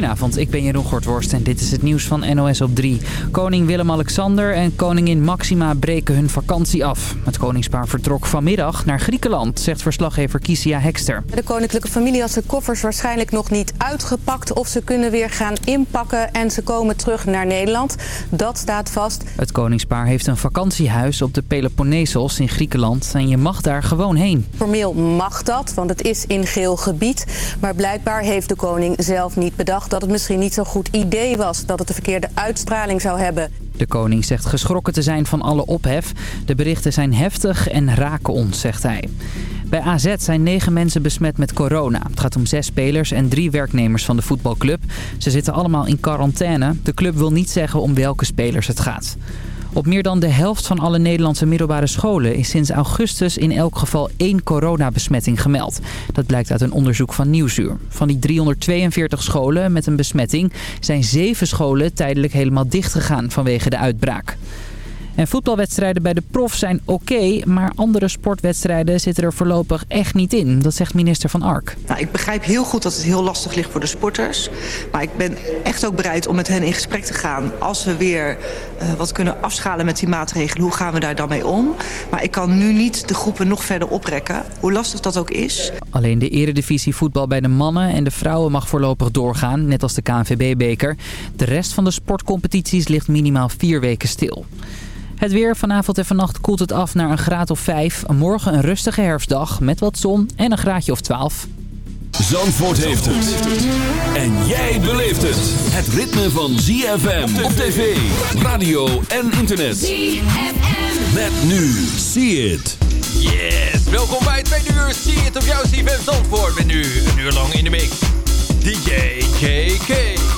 Goedenavond, ik ben Jeroen Gortworst en dit is het nieuws van NOS op 3. Koning Willem-Alexander en koningin Maxima breken hun vakantie af. Het koningspaar vertrok vanmiddag naar Griekenland, zegt verslaggever Kisia Hekster. De koninklijke familie had zijn koffers waarschijnlijk nog niet uitgepakt... of ze kunnen weer gaan inpakken en ze komen terug naar Nederland. Dat staat vast. Het koningspaar heeft een vakantiehuis op de Peloponnesos in Griekenland... en je mag daar gewoon heen. Formeel mag dat, want het is in geel gebied. Maar blijkbaar heeft de koning zelf niet bedacht dat het misschien niet zo'n goed idee was. Dat het de verkeerde uitstraling zou hebben. De koning zegt geschrokken te zijn van alle ophef. De berichten zijn heftig en raken ons, zegt hij. Bij AZ zijn negen mensen besmet met corona. Het gaat om zes spelers en drie werknemers van de voetbalclub. Ze zitten allemaal in quarantaine. De club wil niet zeggen om welke spelers het gaat. Op meer dan de helft van alle Nederlandse middelbare scholen is sinds augustus in elk geval één coronabesmetting gemeld. Dat blijkt uit een onderzoek van Nieuwsuur. Van die 342 scholen met een besmetting zijn zeven scholen tijdelijk helemaal dichtgegaan vanwege de uitbraak. En voetbalwedstrijden bij de prof zijn oké, maar andere sportwedstrijden zitten er voorlopig echt niet in. Dat zegt minister Van Ark. Nou, ik begrijp heel goed dat het heel lastig ligt voor de sporters. Maar ik ben echt ook bereid om met hen in gesprek te gaan. Als we weer uh, wat kunnen afschalen met die maatregelen, hoe gaan we daar dan mee om? Maar ik kan nu niet de groepen nog verder oprekken, hoe lastig dat ook is. Alleen de eredivisie voetbal bij de mannen en de vrouwen mag voorlopig doorgaan, net als de KNVB-beker. De rest van de sportcompetities ligt minimaal vier weken stil. Het weer vanavond en vannacht koelt het af naar een graad of 5. Morgen een rustige herfstdag met wat zon en een graadje of 12. Zandvoort heeft het. En jij beleeft het. Het ritme van ZFM op tv, radio en internet. ZFM. Met nu. See it. Yes, welkom bij het tweede uur. See it op jouw ZFM Zandvoort. Met nu een uur lang in de mix. DJ KK.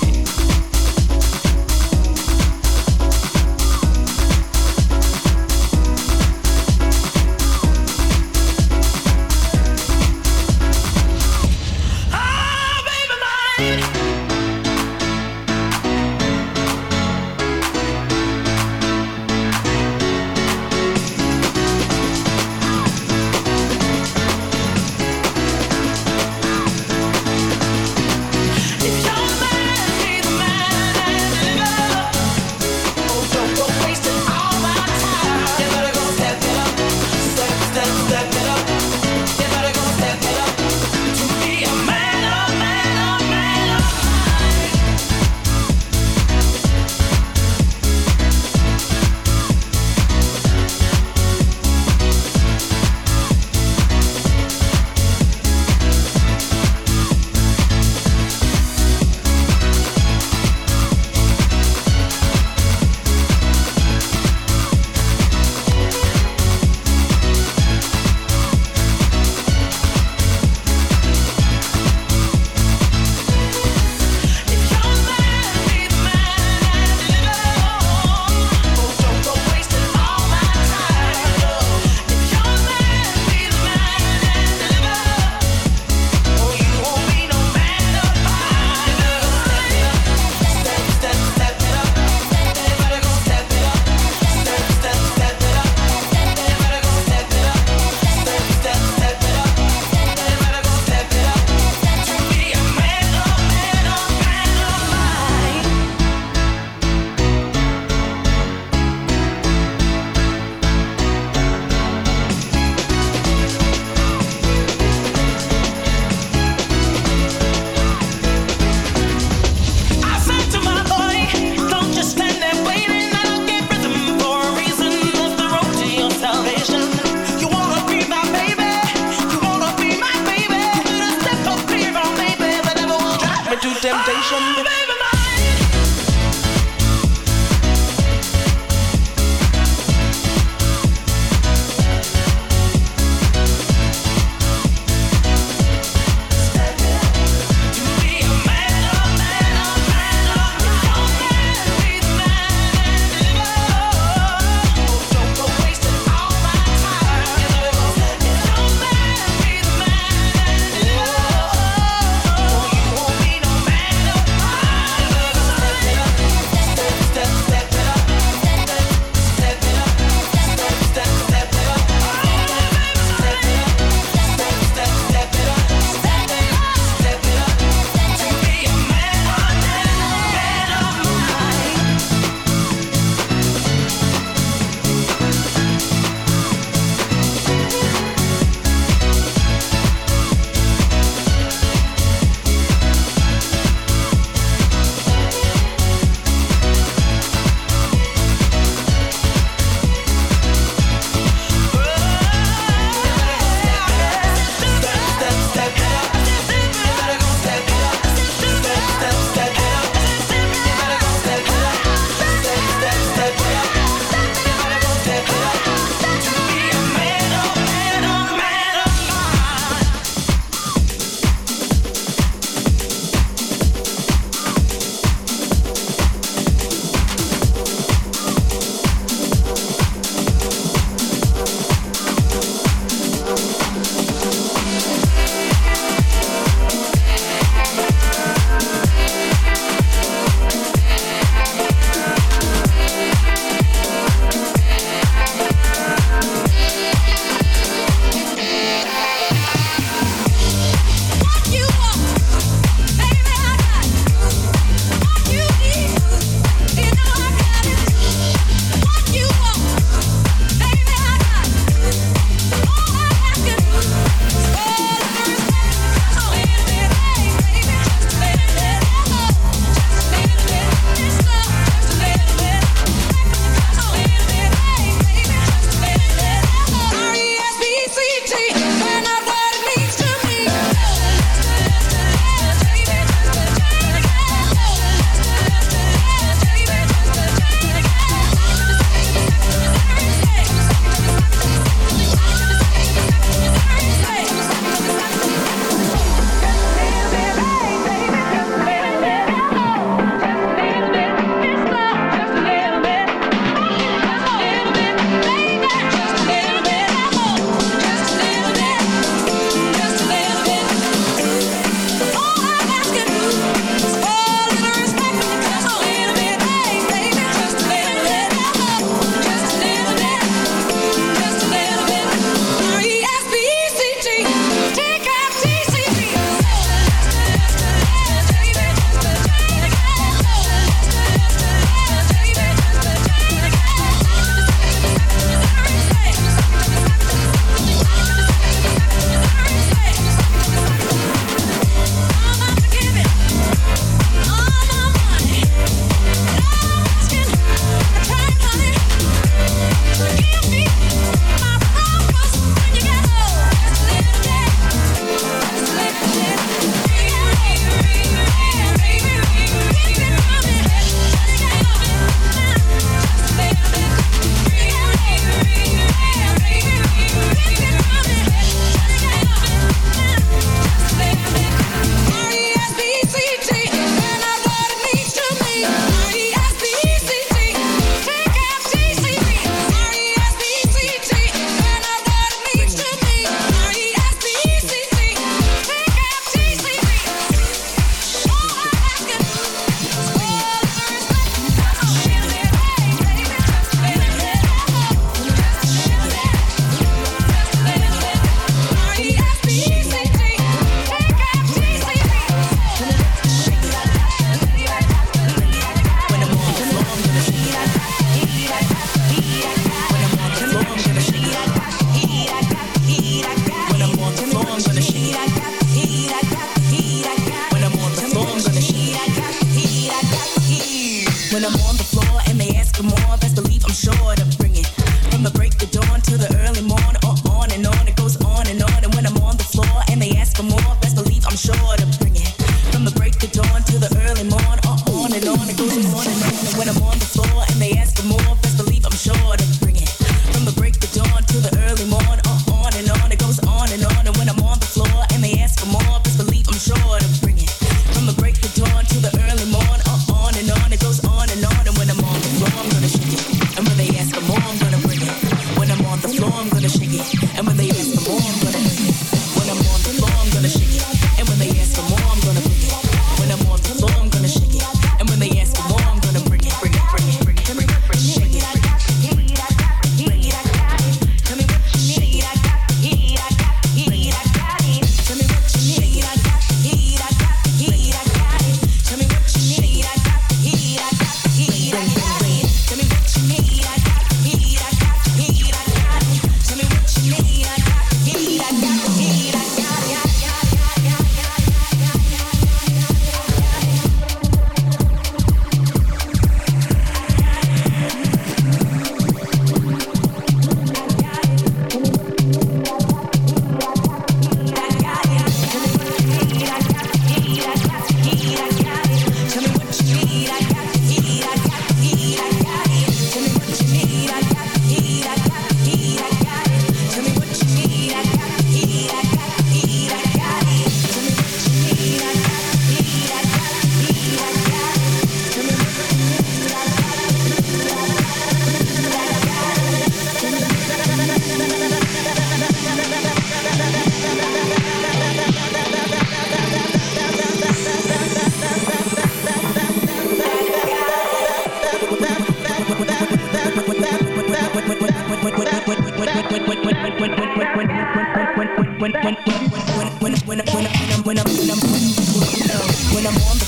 One.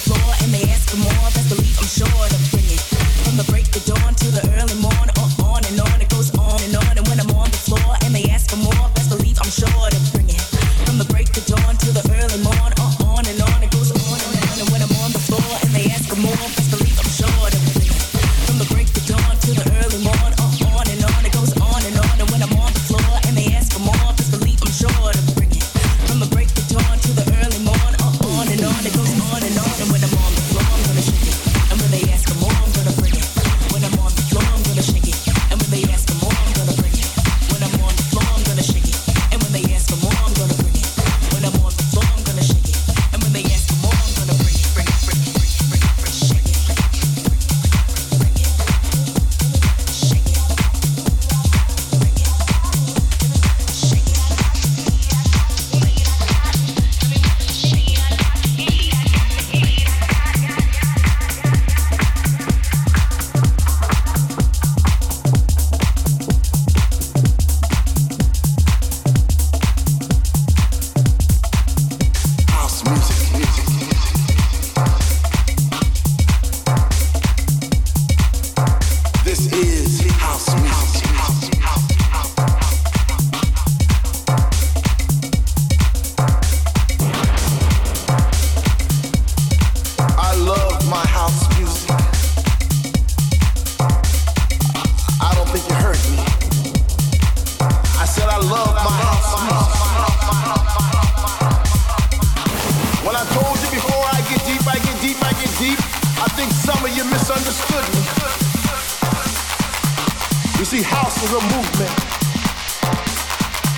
movement.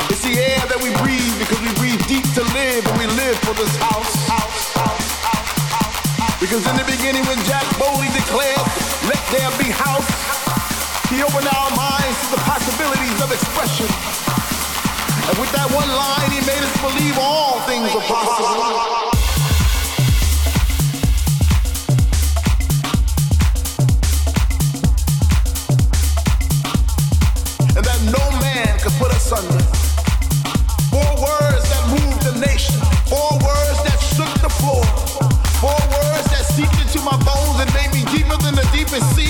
It's the air that we breathe because we breathe deep to live and we live for this house. house because in the beginning when Jack Bowley declared, let there be house, he opened our minds to the possibilities of expression. And with that one line, he made us believe all things are possible. asunder. Four words that moved the nation. Four words that shook the floor. Four words that seeped into my bones and made me deeper than the deepest sea.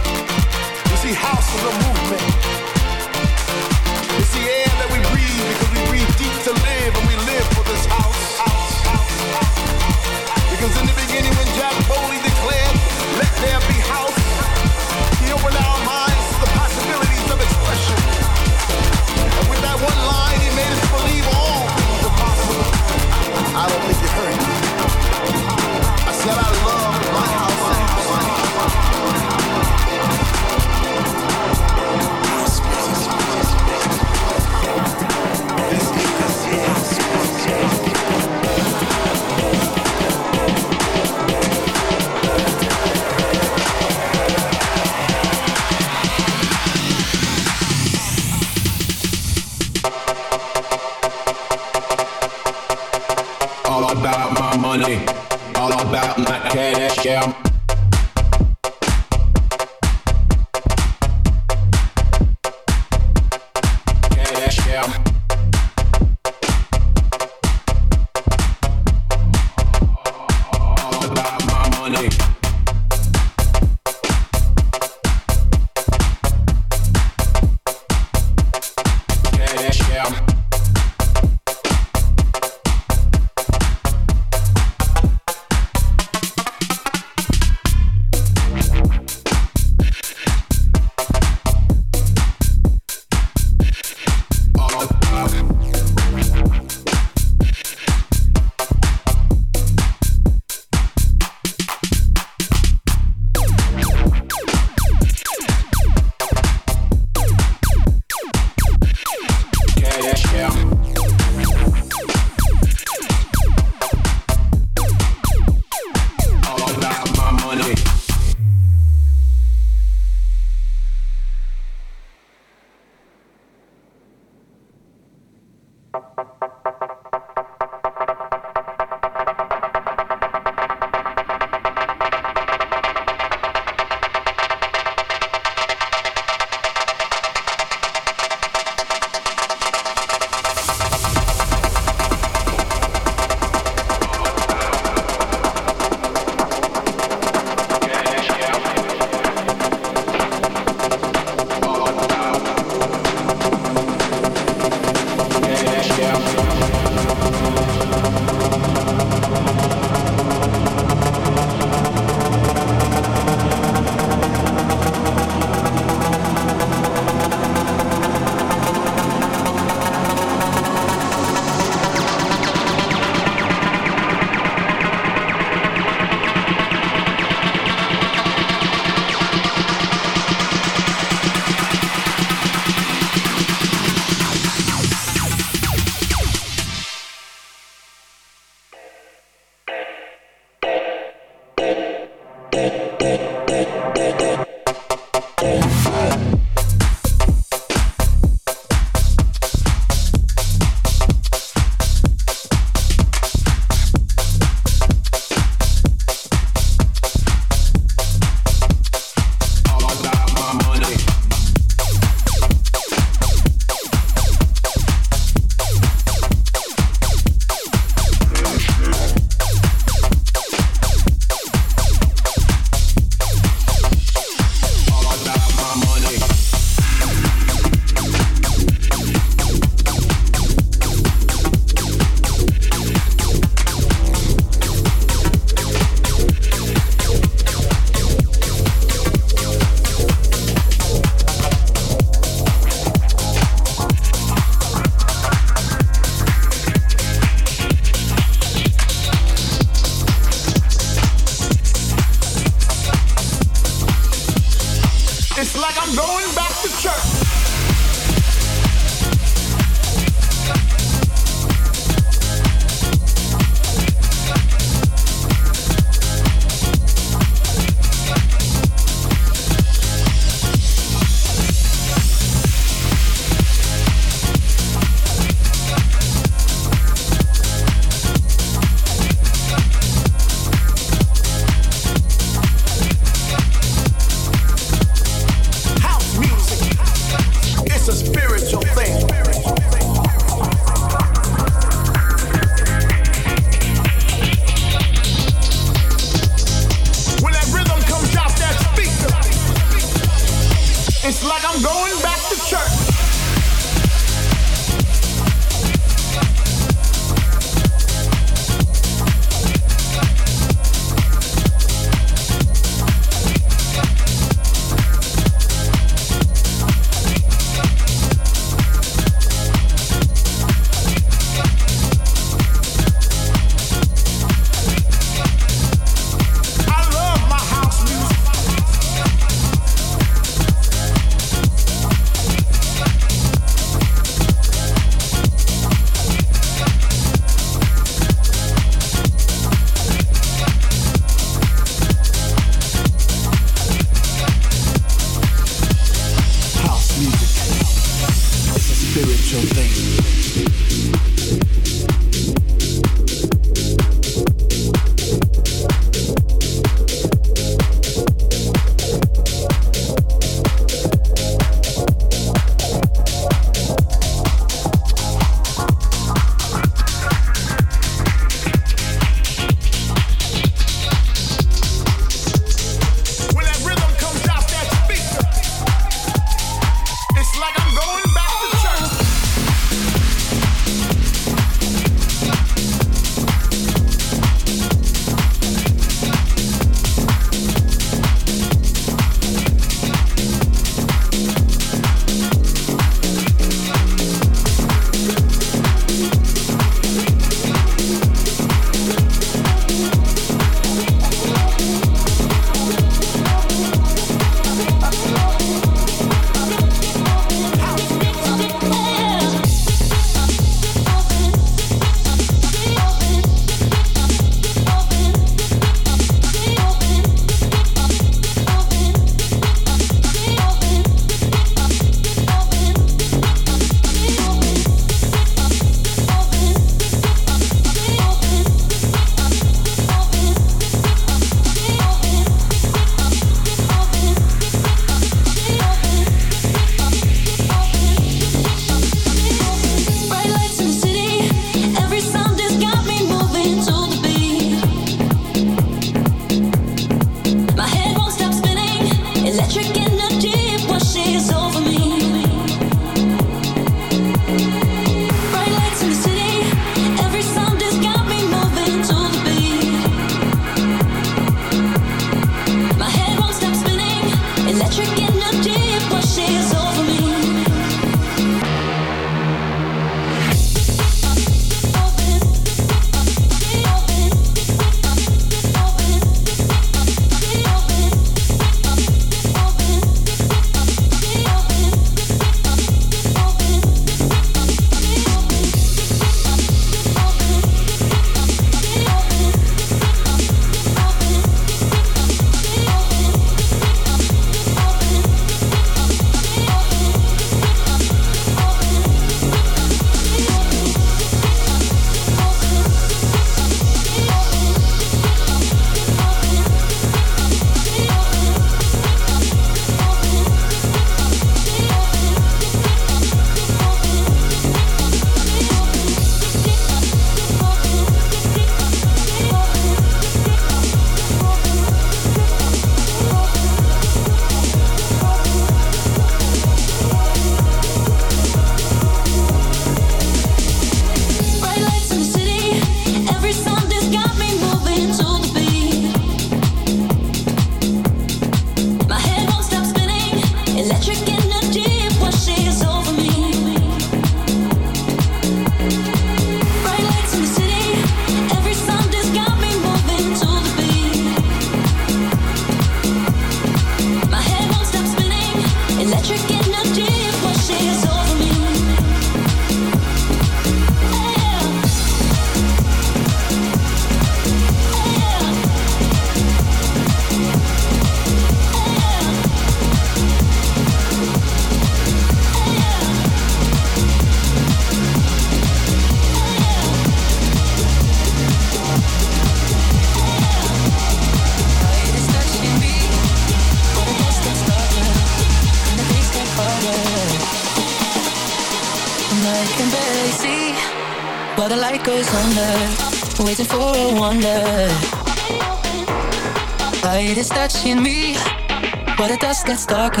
Gets darker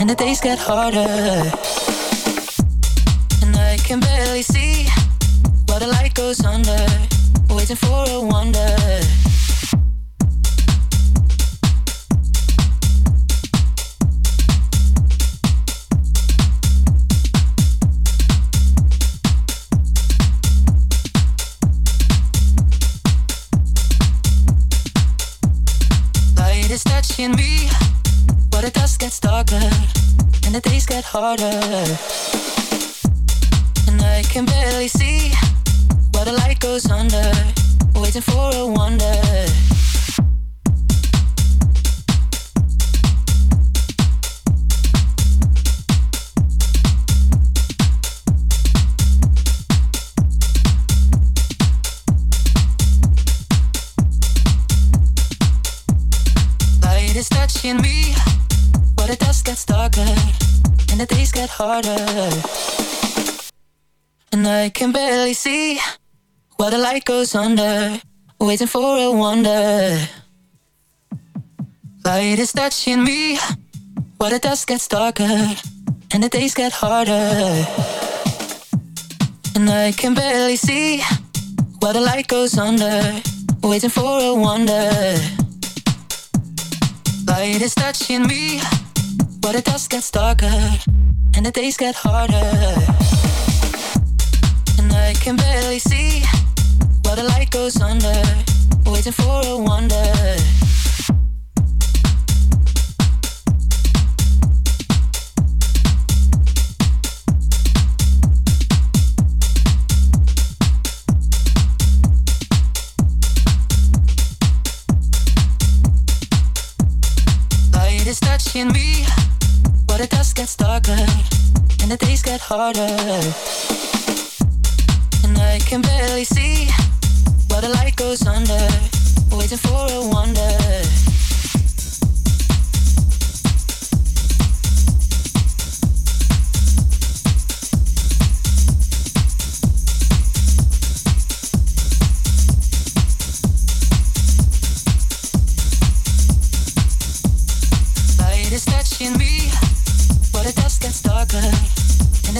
and the days get harder. Harder And I can barely see While the light goes under. Waiting for a wonder. Light is touching me While the dust gets darker And the days get harder. And I can barely see While the light goes under. Waiting for a wonder. Light is touching me While the dust gets darker And the days get harder. And I can barely see While the light goes under Waiting for a wonder. Touching me the dust gets darker And the days get harder. And I can barely see While the light goes under Waiting for a wonder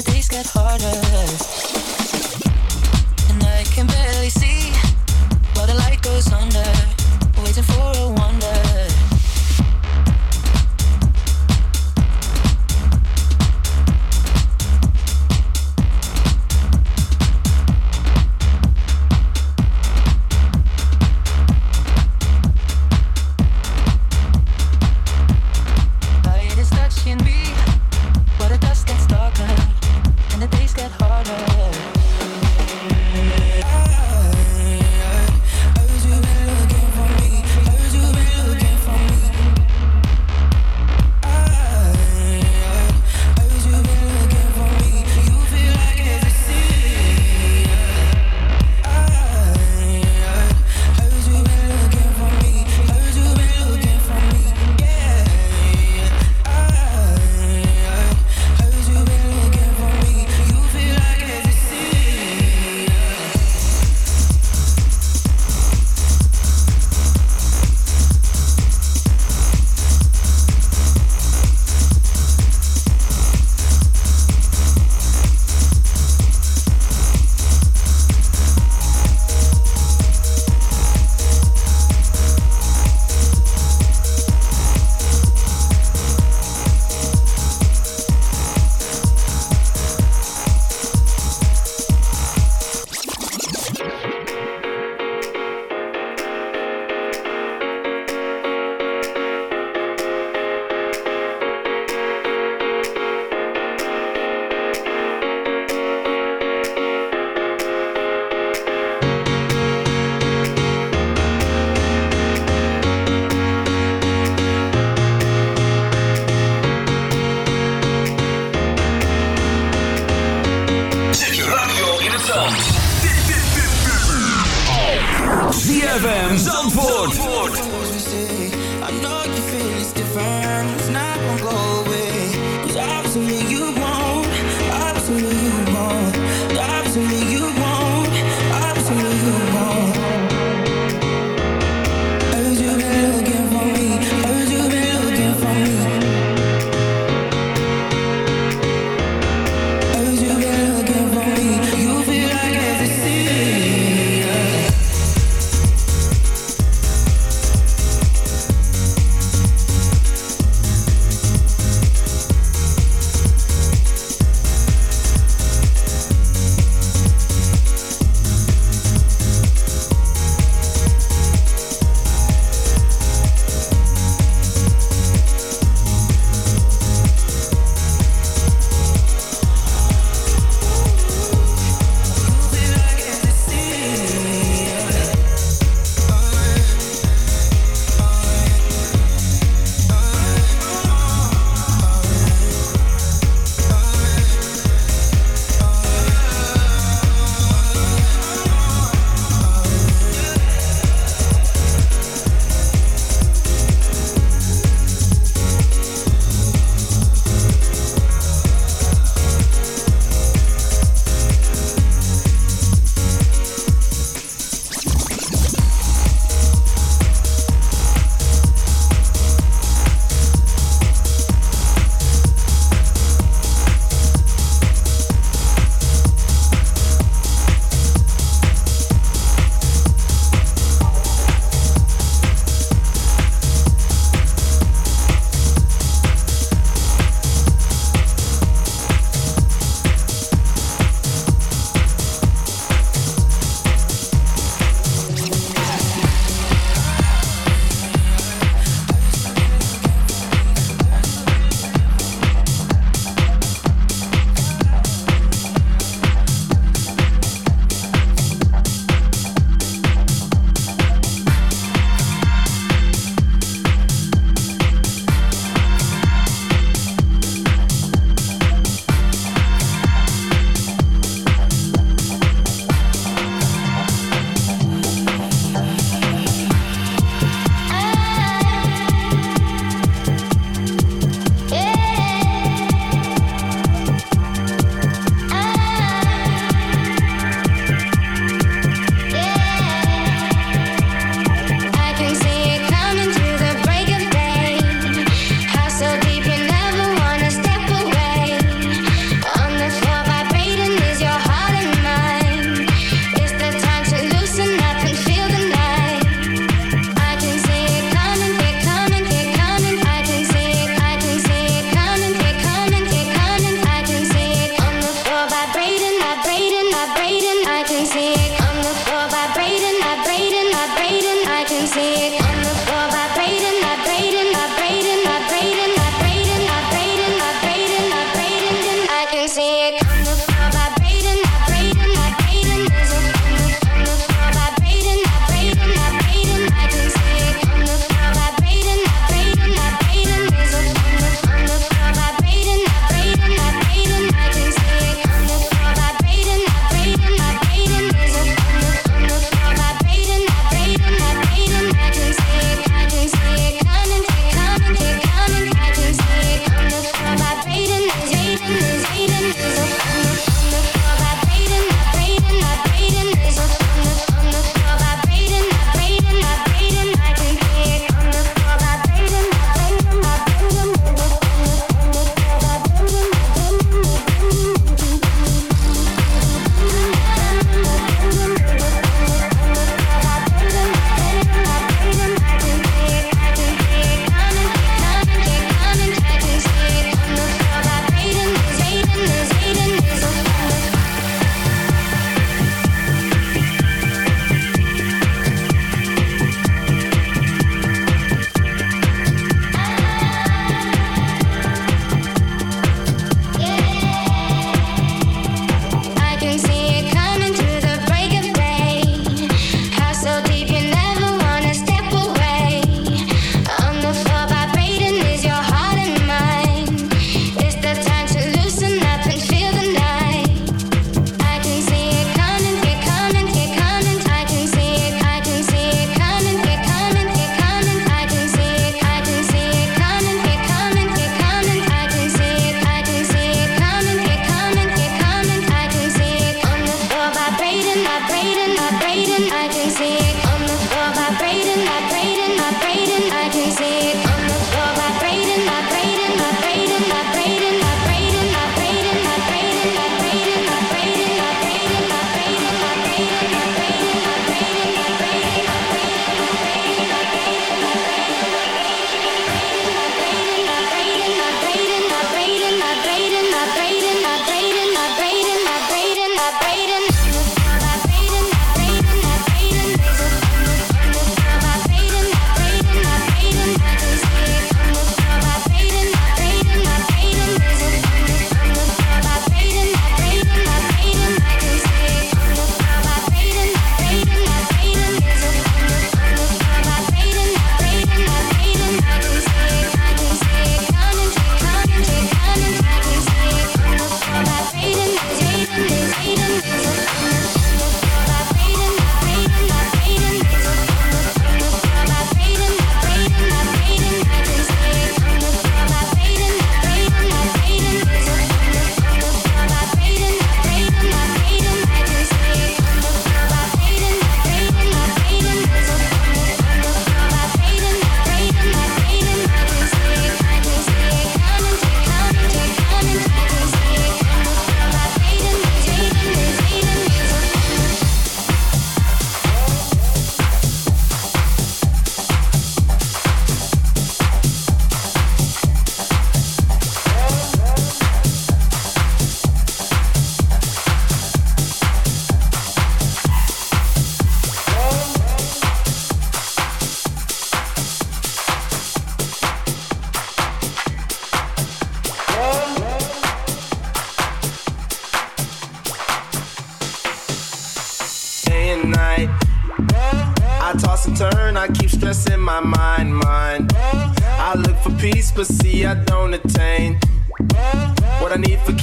the days get harder. And I can barely see the light goes under different. It's not gonna go away. Cause I who you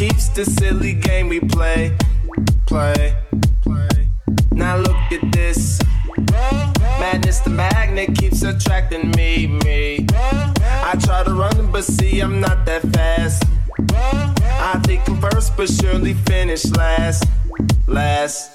keeps the silly game we play, play, play. Now look at this. Madness the magnet keeps attracting me, me. I try to run, but see, I'm not that fast. I think I'm first, but surely finish last, last.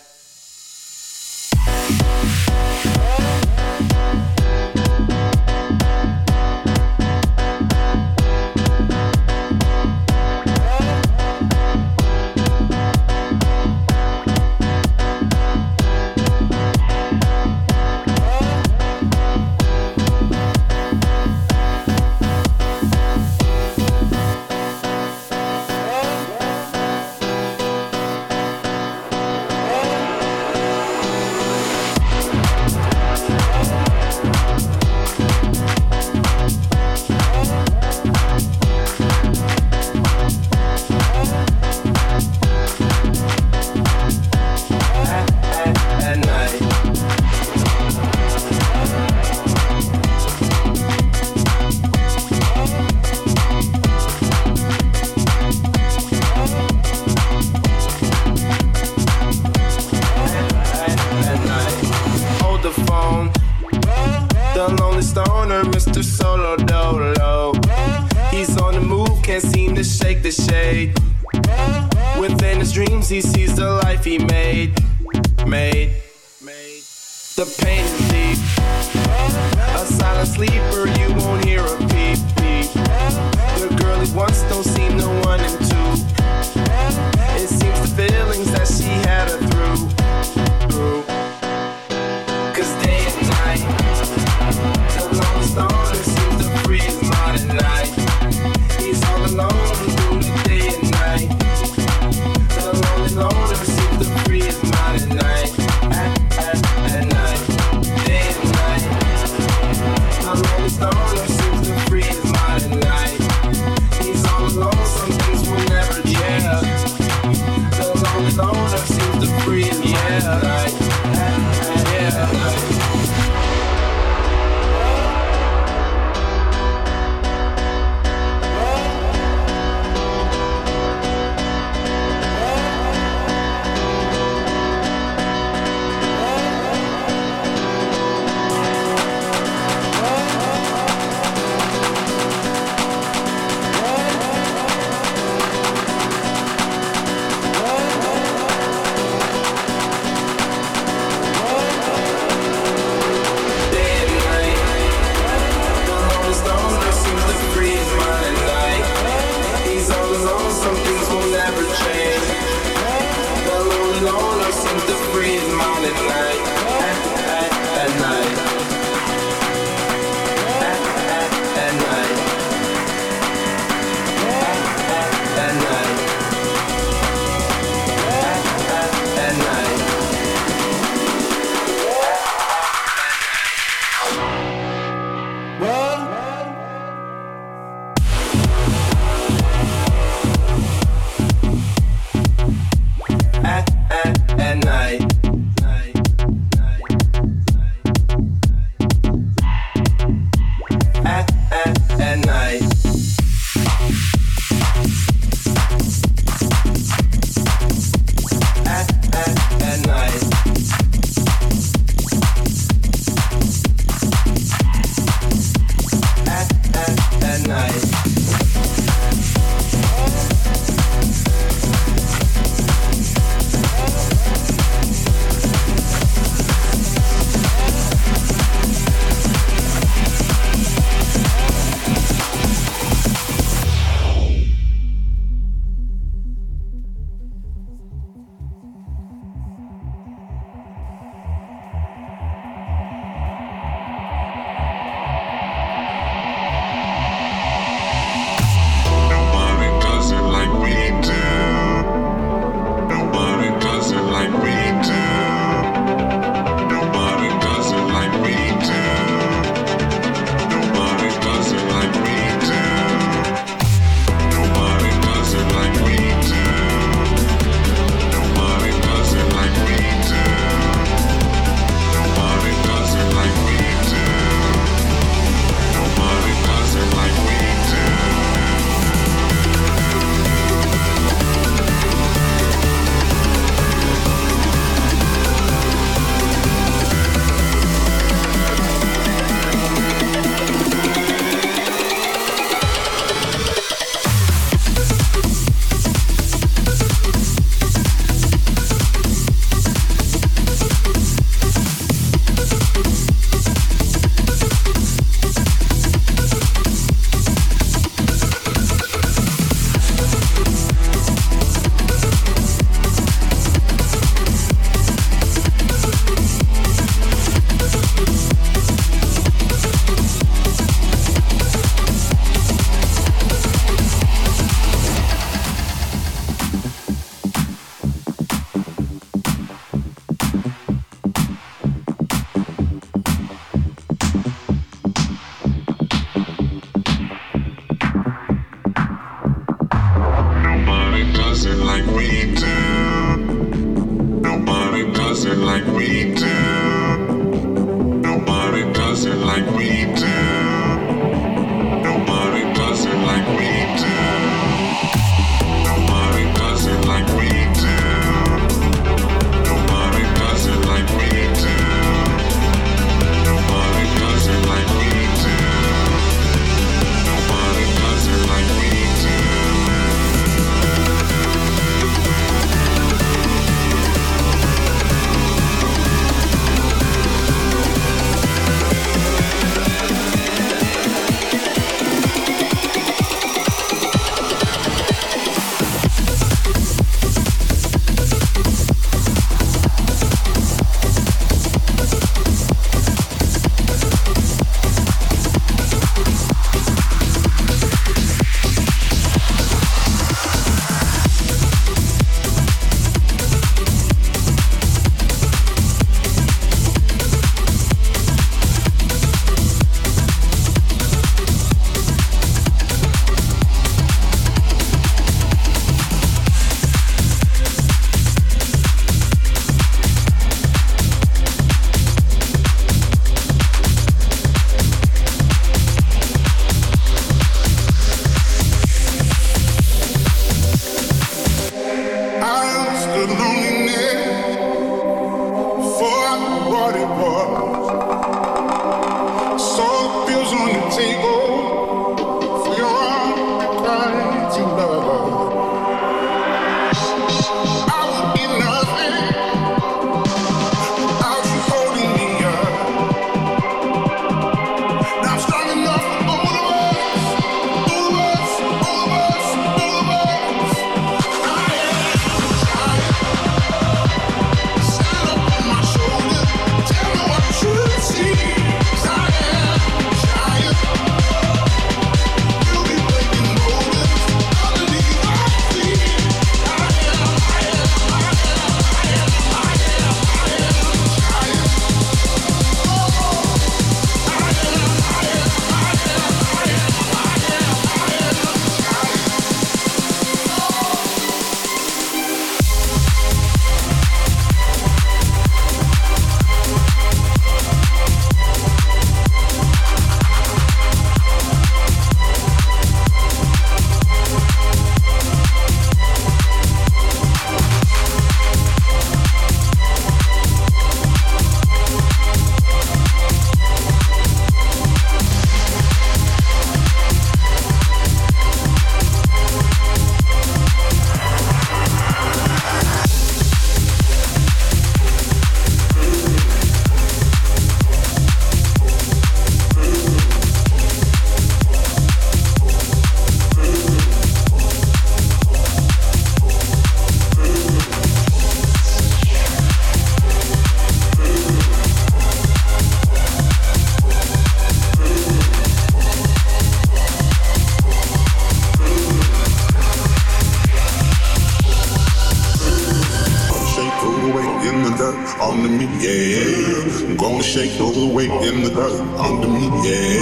yeah. Gonna shake all the weight in the dirt under me, yeah.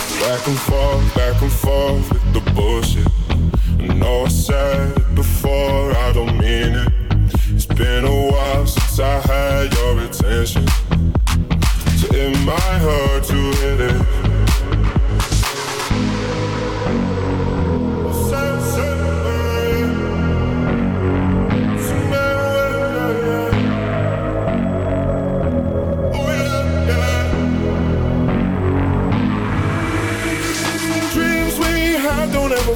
Back and forth, back and forth with the bullshit. I know I said it before, I don't mean it. It's been a while since I had your attention. So it might hurt to hit it.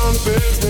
to